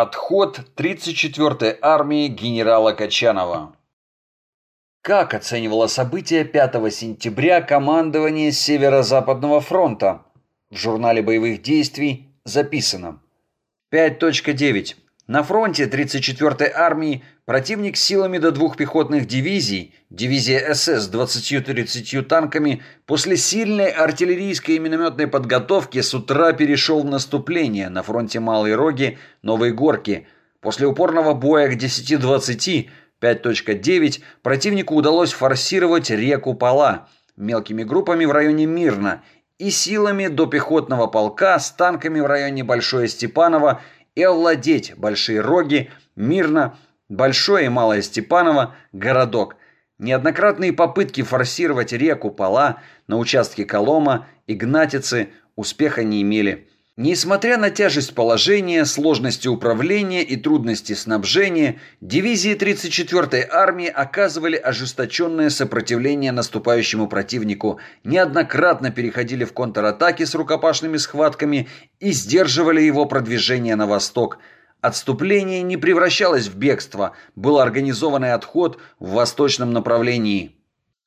Отход 34-й армии генерала Качанова. Как оценивало события 5 сентября командование Северо-Западного фронта? В журнале боевых действий записано. 5.9. На фронте 34-й армии противник силами до двух пехотных дивизий, дивизия СС с 20-30 танками, после сильной артиллерийской и минометной подготовки с утра перешел в наступление на фронте Малой Роги, Новой Горки. После упорного боя к 10-20, 5.9, противнику удалось форсировать реку Пала мелкими группами в районе Мирна и силами до пехотного полка с танками в районе Большое Степаново и овладеть Большие Роги, Мирно, Большое и Малое Степаново, городок. Неоднократные попытки форсировать реку Пала на участке Колома, Игнатицы успеха не имели. Несмотря на тяжесть положения, сложности управления и трудности снабжения, дивизии 34-й армии оказывали ожесточенное сопротивление наступающему противнику, неоднократно переходили в контратаки с рукопашными схватками и сдерживали его продвижение на восток. Отступление не превращалось в бегство, был организованный отход в восточном направлении.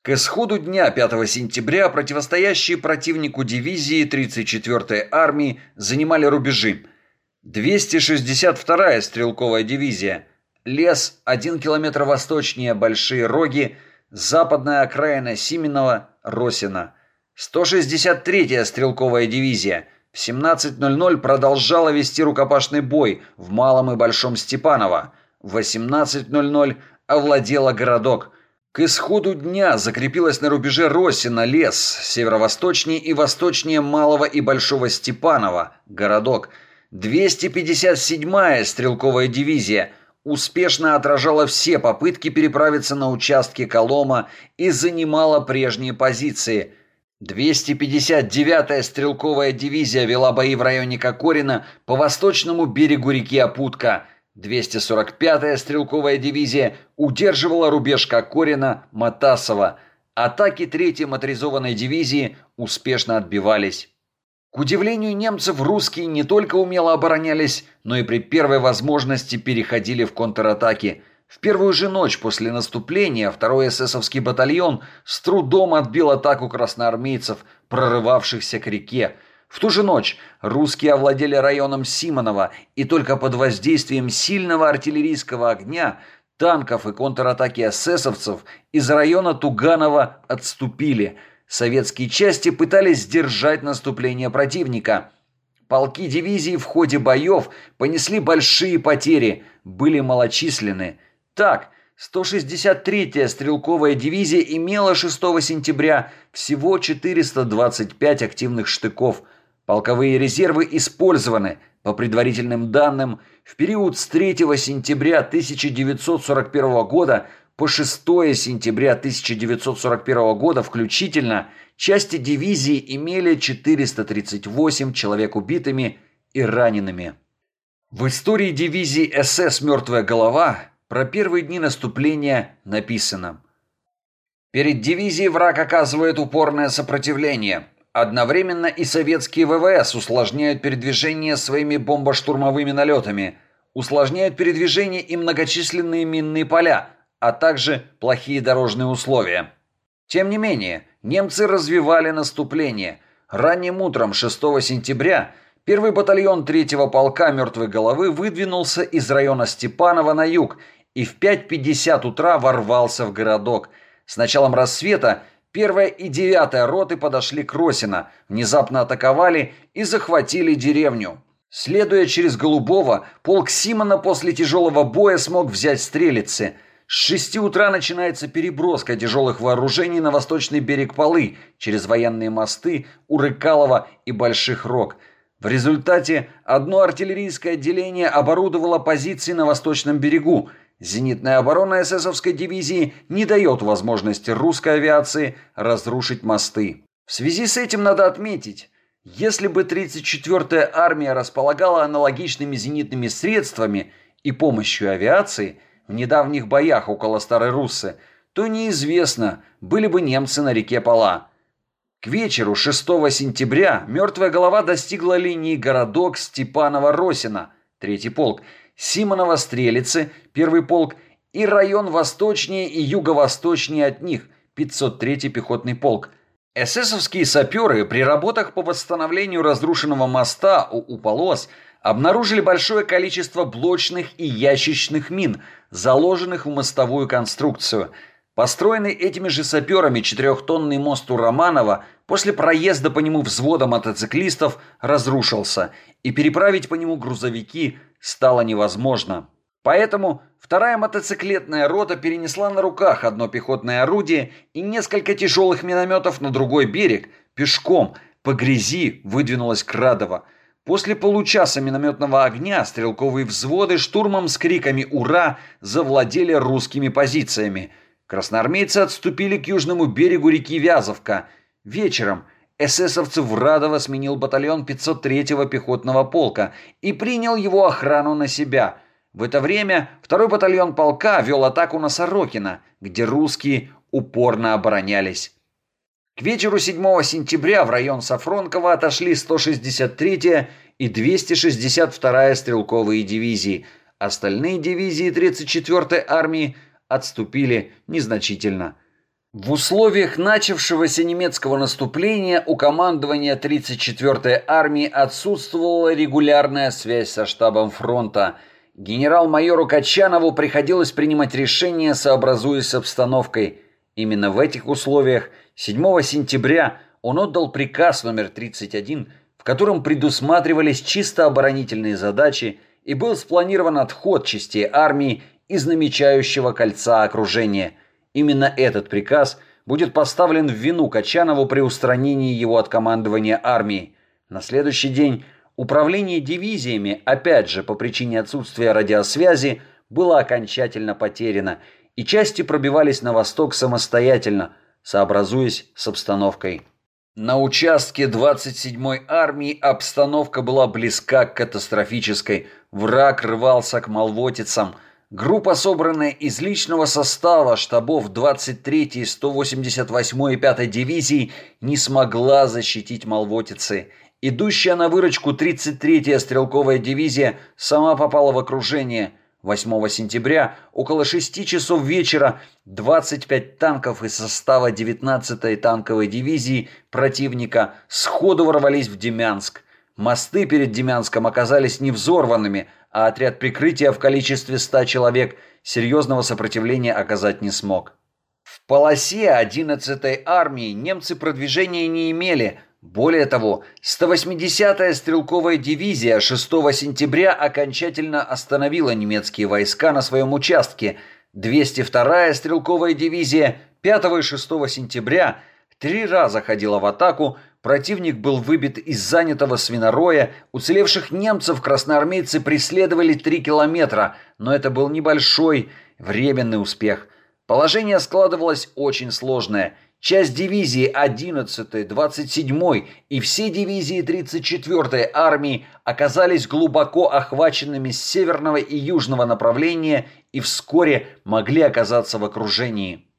К исходу дня 5 сентября противостоящие противнику дивизии 34-й армии занимали рубежи. 262-я стрелковая дивизия, лес 1 километр восточнее Большие Роги, западная окраина Сименова, Росина. 163-я стрелковая дивизия в 17.00 продолжала вести рукопашный бой в Малом и Большом Степаново. В 18.00 овладела городок – к исходу дня закрепилась на рубеже Росина лес, северо-восточнее и восточнее Малого и Большого Степанова, городок. 257-я стрелковая дивизия успешно отражала все попытки переправиться на участки Колома и занимала прежние позиции. 259-я стрелковая дивизия вела бои в районе Кокорина по восточному берегу реки Апутка – 245-я стрелковая дивизия удерживала рубеж Кокорина, Матасова. Атаки 3-й моторизованной дивизии успешно отбивались. К удивлению немцев, русские не только умело оборонялись, но и при первой возможности переходили в контратаки. В первую же ночь после наступления второй эсэсовский батальон с трудом отбил атаку красноармейцев, прорывавшихся к реке. В ту же ночь русские овладели районом Симонова и только под воздействием сильного артиллерийского огня, танков и контратаки эсэсовцев из района Туганова отступили. Советские части пытались сдержать наступление противника. Полки дивизии в ходе боев понесли большие потери, были малочисленны. Так, 163-я стрелковая дивизия имела 6 сентября всего 425 активных штыков – Полковые резервы использованы, по предварительным данным, в период с 3 сентября 1941 года по 6 сентября 1941 года включительно части дивизии имели 438 человек убитыми и ранеными. В истории дивизии СС «Мертвая голова» про первые дни наступления написано «Перед дивизией враг оказывает упорное сопротивление. Одновременно и советские ВВС усложняют передвижение своими бомбоштурмовыми налетами, усложняют передвижение и многочисленные минные поля, а также плохие дорожные условия. Тем не менее, немцы развивали наступление. Ранним утром 6 сентября первый батальон 3-го полка «Мертвой головы» выдвинулся из района Степанова на юг и в 5.50 утра ворвался в городок. С началом рассвета Первая и девятая роты подошли к Росино, внезапно атаковали и захватили деревню. Следуя через Голубого, полк Симона после тяжелого боя смог взять стрелицы. С шести утра начинается переброска тяжелых вооружений на восточный берег Полы через военные мосты Урыкалова и Больших Рог. В результате одно артиллерийское отделение оборудовало позиции на восточном берегу – Зенитная оборона эсэсовской дивизии не дает возможности русской авиации разрушить мосты. В связи с этим надо отметить, если бы 34-я армия располагала аналогичными зенитными средствами и помощью авиации в недавних боях около Старой Руссы, то неизвестно, были бы немцы на реке Пала. К вечеру 6 сентября мертвая голова достигла линии городок Степанова-Росина – третий полк, Симонова-Стрелицы, первый полк, и район восточнее и юго-восточнее от них, 503-й пехотный полк. Эсэсовские саперы при работах по восстановлению разрушенного моста у Уполос обнаружили большое количество блочных и ящичных мин, заложенных в мостовую конструкцию. Построенный этими же саперами четырехтонный мост у Романова после проезда по нему взвода мотоциклистов разрушился, и переправить по нему грузовики стало невозможно. Поэтому вторая мотоциклетная рота перенесла на руках одно пехотное орудие и несколько тяжелых минометов на другой берег, пешком, по грязи выдвинулась к Радово. После получаса минометного огня стрелковые взводы штурмом с криками «Ура!» завладели русскими позициями. Красноармейцы отступили к южному берегу реки Вязовка. Вечером эсэсовцев в Радово сменил батальон 503-го пехотного полка и принял его охрану на себя – в это время второй батальон полка вел атаку на Сорокино, где русские упорно оборонялись. К вечеру 7 сентября в район Сафронкова отошли 163-я и 262-я стрелковые дивизии. Остальные дивизии 34-й армии отступили незначительно. В условиях начавшегося немецкого наступления у командования 34-й армии отсутствовала регулярная связь со штабом фронта – Генерал-майору Качанову приходилось принимать решения, сообразуясь с обстановкой. Именно в этих условиях 7 сентября он отдал приказ номер 31, в котором предусматривались чисто оборонительные задачи и был спланирован отход частей армии из намечающего кольца окружения. Именно этот приказ будет поставлен в вину Качанову при устранении его от командования армии. На следующий день Управление дивизиями, опять же по причине отсутствия радиосвязи, было окончательно потеряно, и части пробивались на восток самостоятельно, сообразуясь с обстановкой. На участке 27-й армии обстановка была близка к катастрофической. Враг рвался к Малвотицам. Группа, собранная из личного состава штабов 23-й, 188-й и 5-й дивизий, не смогла защитить Малвотицы – Идущая на выручку 33-я стрелковая дивизия сама попала в окружение. 8 сентября около 6 часов вечера 25 танков из состава 19-й танковой дивизии противника сходу ворвались в Демянск. Мосты перед Демянском оказались не взорванными, а отряд прикрытия в количестве 100 человек серьезного сопротивления оказать не смог. В полосе 11-й армии немцы продвижения не имели – более того, 180-я стрелковая дивизия 6 сентября окончательно остановила немецкие войска на своем участке. 202-я стрелковая дивизия 5 и 6 сентября три раза ходила в атаку, противник был выбит из занятого свинороя, уцелевших немцев красноармейцы преследовали 3 километра, но это был небольшой временный успех. Положение складывалось очень сложное – Часть дивизии 11-й, 27-й и все дивизии 34-й армии оказались глубоко охваченными с северного и южного направления и вскоре могли оказаться в окружении.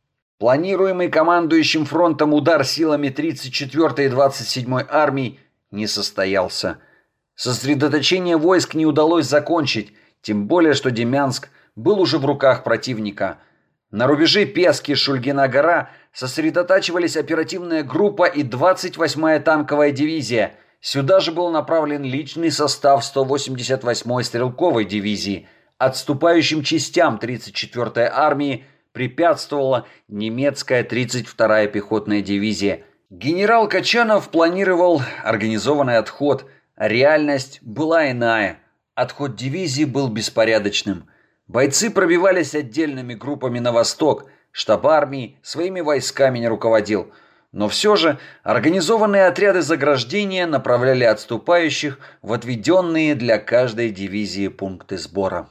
Планируемый командующим фронтом удар силами 34-й и 27-й армий не состоялся. Сосредоточение войск не удалось закончить, тем более что Демянск был уже в руках противника. На рубеже Пески-Шульгина-гора – сосредотачивались оперативная группа и 28-я танковая дивизия. Сюда же был направлен личный состав 188-й стрелковой дивизии. Отступающим частям 34-й армии препятствовала немецкая 32-я пехотная дивизия. Генерал Качанов планировал организованный отход. Реальность была иная. Отход дивизии был беспорядочным. Бойцы пробивались отдельными группами на восток – Штаб армии своими войсками не руководил, но все же организованные отряды заграждения направляли отступающих в отведенные для каждой дивизии пункты сбора.